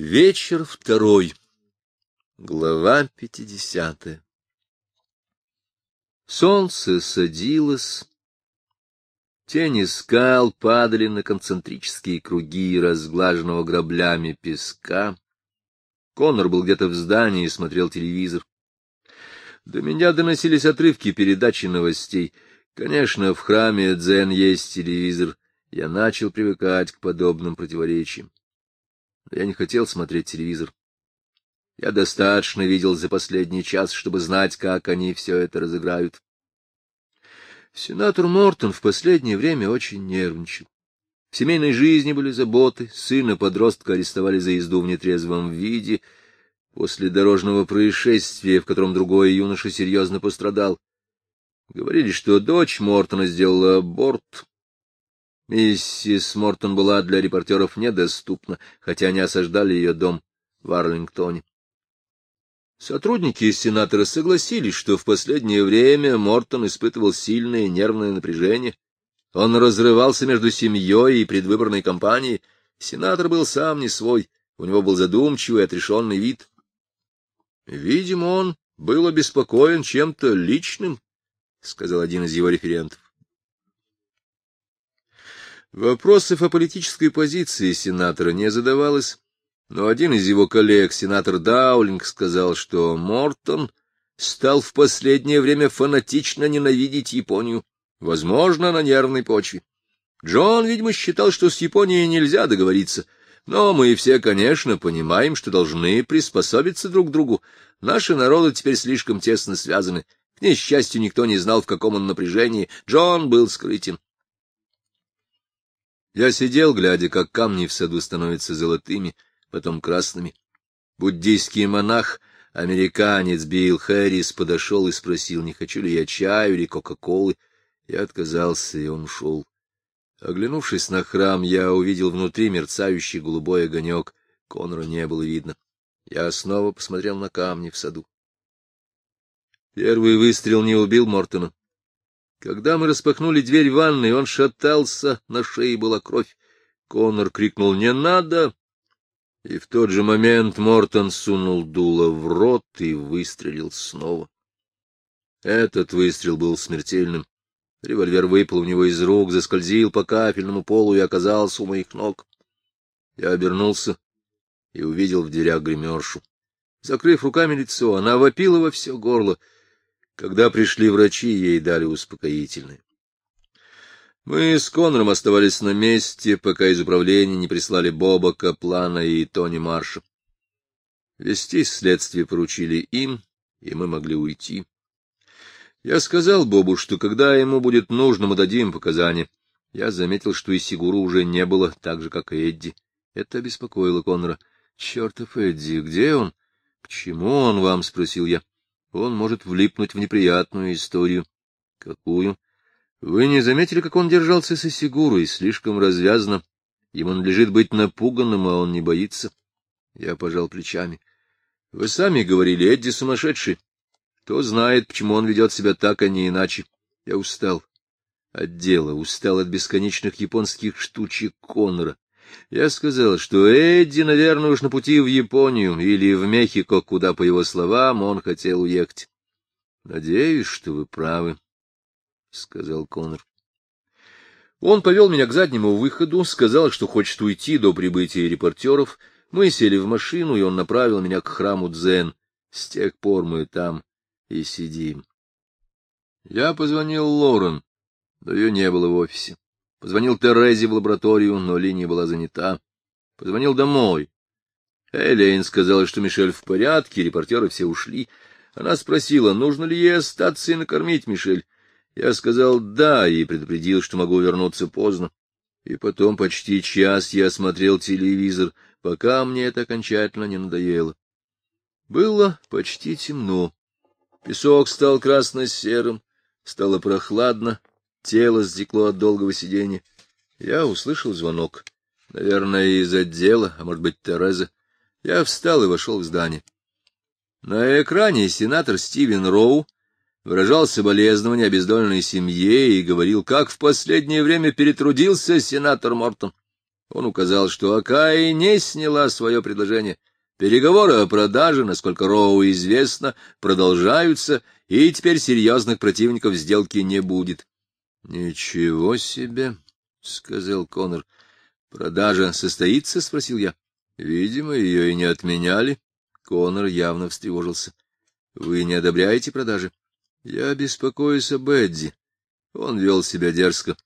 Вечер второй. Глава пятидесятая. Солнце садилось. Тени скал падали на концентрические круги разглаженного граблями песка. Конор был где-то в здании и смотрел телевизор. До меня доносились отрывки передачи новостей. Конечно, в храме Дзен есть телевизор. Я начал привыкать к подобным противоречиям я не хотел смотреть телевизор. Я достаточно видел за последний час, чтобы знать, как они все это разыграют. Сенатор Мортон в последнее время очень нервничал. В семейной жизни были заботы, сына-подростка арестовали за езду в нетрезвом виде, после дорожного происшествия, в котором другой юноша серьезно пострадал. Говорили, что дочь Мортона сделала аборт, Миссис Мортон была для репортеров недоступна, хотя они осаждали ее дом в Арлингтоне. Сотрудники сенатора согласились, что в последнее время Мортон испытывал сильное нервное напряжение. Он разрывался между семьей и предвыборной кампанией. Сенатор был сам не свой, у него был задумчивый, отрешенный вид. Видимо, он был обеспокоен чем-то личным, — сказал один из его референтов. Вопросов о политической позиции сенатора не задавалось, но один из его коллег, сенатор Даулинг, сказал, что Мортон стал в последнее время фанатично ненавидеть Японию, возможно, на нервной почве. Джон, видимо, считал, что с Японией нельзя договориться, но мы все, конечно, понимаем, что должны приспособиться друг к другу. Наши народы теперь слишком тесно связаны. К несчастью, никто не знал, в каком он напряжении. Джон был скрытен. Я сидел, глядя, как камни в саду становятся золотыми, потом красными. Буддийский монах, американец Билл Хэрис, подошел и спросил, не хочу ли я чаю или кока-колы. Я отказался, и он ушел. Оглянувшись на храм, я увидел внутри мерцающий голубой огонек. Конора не было видно. Я снова посмотрел на камни в саду. Первый выстрел не убил Мортона. Когда мы распахнули дверь ванной, он шатался, на шее была кровь. Конор крикнул «Не надо!» И в тот же момент Мортон сунул дуло в рот и выстрелил снова. Этот выстрел был смертельным. Револьвер выпал у него из рук, заскользил по кафельному полу и оказался у моих ног. Я обернулся и увидел в дверях гримершу. Закрыв руками лицо, она вопила во все горло — когда пришли врачи, ей дали успокоительное. Мы с Конором оставались на месте, пока из управления не прислали Боба Каплана и Тони Марша. Вести следствие поручили им, и мы могли уйти. Я сказал Бобу, что когда ему будет нужно, мы дадим показания. Я заметил, что и Сигуру уже не было, так же, как и Эдди. Это обеспокоило Конора. — Чертов Эдди, где он? — чему он вам? — спросил я он может влипнуть в неприятную историю. — Какую? — Вы не заметили, как он держался со Сигурой, слишком развязно. Ему надлежит быть напуганным, а он не боится. Я пожал плечами. — Вы сами говорили, Эдди сумасшедший. Кто знает, почему он ведет себя так, а не иначе. Я устал от дела, устал от бесконечных японских штучек Коннора. Я сказал, что Эдди, наверное, уж на пути в Японию или в Мехико, куда, по его словам, он хотел уехать. — Надеюсь, что вы правы, — сказал Коннор. Он повел меня к заднему выходу, сказал, что хочет уйти до прибытия репортеров. Мы сели в машину, и он направил меня к храму Дзен. С тех пор мы там и сидим. Я позвонил Лорен, но ее не было в офисе. Позвонил Терезе в лабораторию, но линия была занята. Позвонил домой. Элейн сказала, что Мишель в порядке, репортеры все ушли. Она спросила, нужно ли ей остаться и накормить Мишель. Я сказал «да» и предупредил, что могу вернуться поздно. И потом почти час я смотрел телевизор, пока мне это окончательно не надоело. Было почти темно. Песок стал красно-серым, стало прохладно, Тело стекло от долгого сидения. Я услышал звонок. Наверное, из отдела, а может быть, Тереза. Я встал и вошел в здание. На экране сенатор Стивен Роу выражал соболезнования обездоленной семье и говорил, как в последнее время перетрудился сенатор Мортон. Он указал, что Акаи не сняла свое предложение. Переговоры о продаже, насколько Роу известно, продолжаются, и теперь серьезных противников сделки не будет. — Ничего себе, — сказал Конор. — Продажа состоится? — спросил я. — Видимо, ее и не отменяли. Конор явно встревожился. — Вы не одобряете продажи? — Я беспокоюсь об Эдди. Он вел себя дерзко.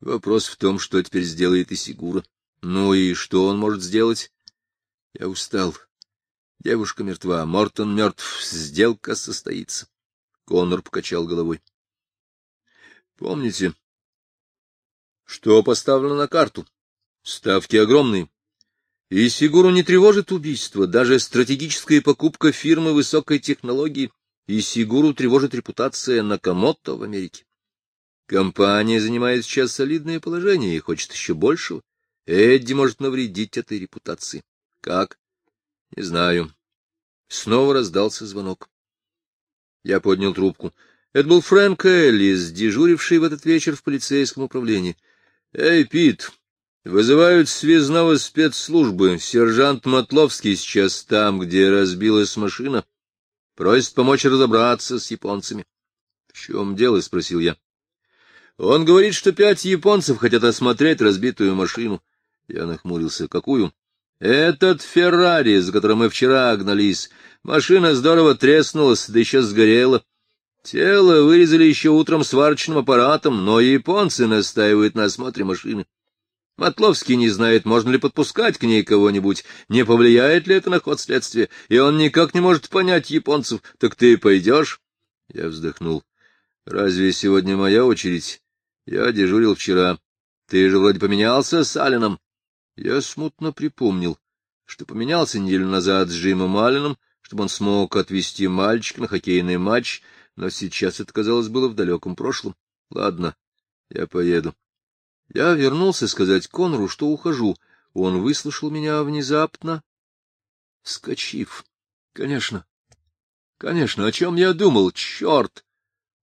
Вопрос в том, что теперь сделает Исигура. Ну и что он может сделать? Я устал. Девушка мертва, Мортон мертв, сделка состоится. Конор покачал головой. Помните, что поставлено на карту? Ставки огромные. И Сигуру не тревожит убийство, даже стратегическая покупка фирмы высокой технологии, и Сигуру тревожит репутация Накамото в Америке. Компания занимает сейчас солидное положение и хочет еще большего. Эдди может навредить этой репутации. Как? Не знаю. Снова раздался звонок. Я поднял трубку. Это был Фрэнк Эллис, дежуривший в этот вечер в полицейском управлении. — Эй, Пит, вызывают связного спецслужбы. Сержант Матловский сейчас там, где разбилась машина. Просит помочь разобраться с японцами. — В чем дело? — спросил я. — Он говорит, что пять японцев хотят осмотреть разбитую машину. Я нахмурился. Какую? Этот Феррари, за которым мы вчера гнались. Машина здорово треснулась, да еще сгорела. Тело вырезали еще утром сварочным аппаратом, но японцы настаивают на осмотре машины. Матловский не знает, можно ли подпускать к ней кого-нибудь, не повлияет ли это на ход следствия, и он никак не может понять японцев. Так ты пойдешь? Я вздохнул. Разве сегодня моя очередь? Я дежурил вчера. Ты же вроде поменялся с Алленом. Я смутно припомнил, что поменялся неделю назад с Джимом Алленом, чтобы он смог отвезти мальчика на хоккейный матч, но сейчас это, казалось, было в далеком прошлом. Ладно, я поеду. Я вернулся сказать Конору, что ухожу. Он выслушал меня внезапно, вскочив. Конечно, конечно, о чем я думал, черт!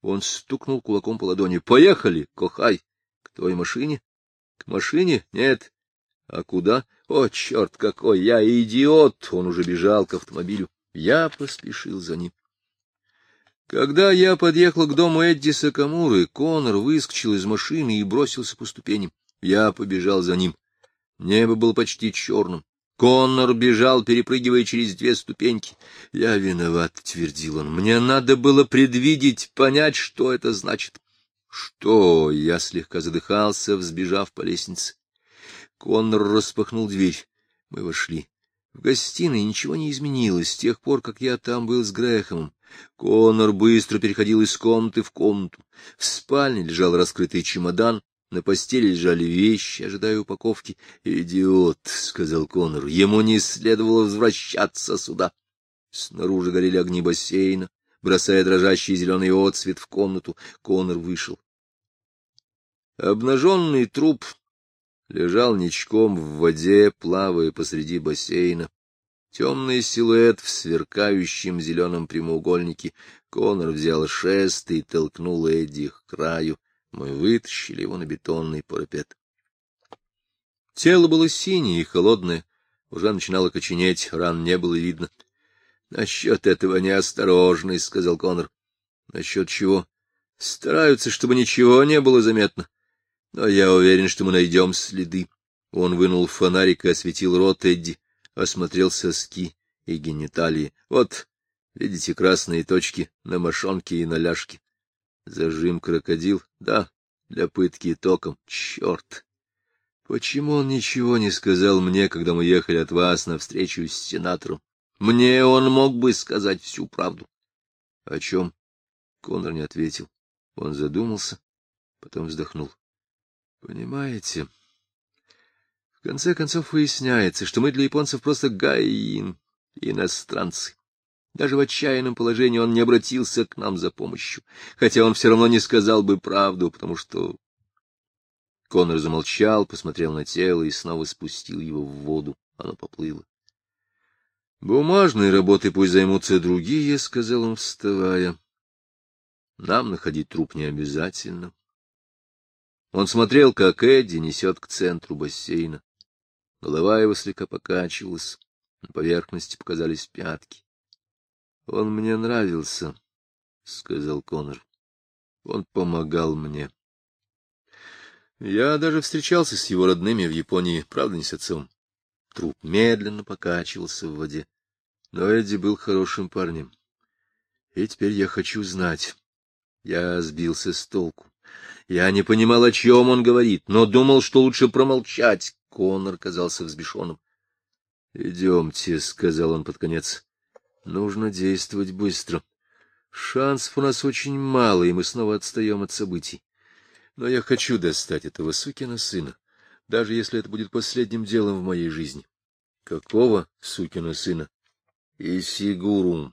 Он стукнул кулаком по ладони. Поехали, Кохай. К твоей машине? К машине? Нет, а куда? О, черт какой! Я идиот! Он уже бежал к автомобилю. Я поспешил за ним. Когда я подъехал к дому Эдди Сакамуры, Конор выскочил из машины и бросился по ступеням. Я побежал за ним. Небо было почти черным. Коннор бежал, перепрыгивая через две ступеньки. — Я виноват, — твердил он. — Мне надо было предвидеть, понять, что это значит. — Что? — я слегка задыхался, взбежав по лестнице. Коннор распахнул дверь. Мы вошли. В гостиной ничего не изменилось с тех пор, как я там был с Грэхомом. Коннор быстро переходил из комнаты в комнату. В спальне лежал раскрытый чемодан, на постели лежали вещи, ожидая упаковки. «Идиот!» — сказал Коннор. «Ему не следовало возвращаться сюда». Снаружи горели огни бассейна, бросая дрожащий зеленый отсвет в комнату. Коннор вышел. Обнаженный труп лежал ничком в воде, плавая посреди бассейна. Темный силуэт в сверкающем зеленом прямоугольнике. Конор взял шест и толкнул Эдди к краю. Мы вытащили его на бетонный парапет. Тело было синее и холодное, уже начинало коченеть, ран не было видно. — Насчет этого неосторожный, — сказал Конор. — Насчет чего? — Стараются, чтобы ничего не было заметно. Но я уверен, что мы найдем следы. Он вынул фонарик и осветил рот Эдди, осмотрел соски и гениталии. Вот, видите, красные точки на мошонке и на ляжке. Зажим крокодил? Да, для пытки током. Черт! Почему он ничего не сказал мне, когда мы ехали от вас на встречу с сенатором? Мне он мог бы сказать всю правду. О чем? Конор не ответил. Он задумался, потом вздохнул. Понимаете, в конце концов выясняется, что мы для японцев просто гаин, иностранцы. Даже в отчаянном положении он не обратился к нам за помощью, хотя он все равно не сказал бы правду, потому что... Конор замолчал, посмотрел на тело и снова спустил его в воду. Оно поплыло. — Бумажной работой пусть займутся другие, — сказал он, вставая. — Нам находить труп не обязательно. Он смотрел, как Эдди несет к центру бассейна. Голова его слегка покачивалась, на поверхности показались пятки. — Он мне нравился, — сказал Конор. — Он помогал мне. Я даже встречался с его родными в Японии, правда, не с отцом. Труп медленно покачивался в воде. Но Эдди был хорошим парнем. И теперь я хочу знать. Я сбился с толку. Я не понимал, о чем он говорит, но думал, что лучше промолчать. Конор казался взбешенным. — Идемте, — сказал он под конец. — Нужно действовать быстро. Шансов у нас очень мало, и мы снова отстаем от событий. Но я хочу достать этого сукина сына, даже если это будет последним делом в моей жизни. — Какого сукина сына? — Исигуру.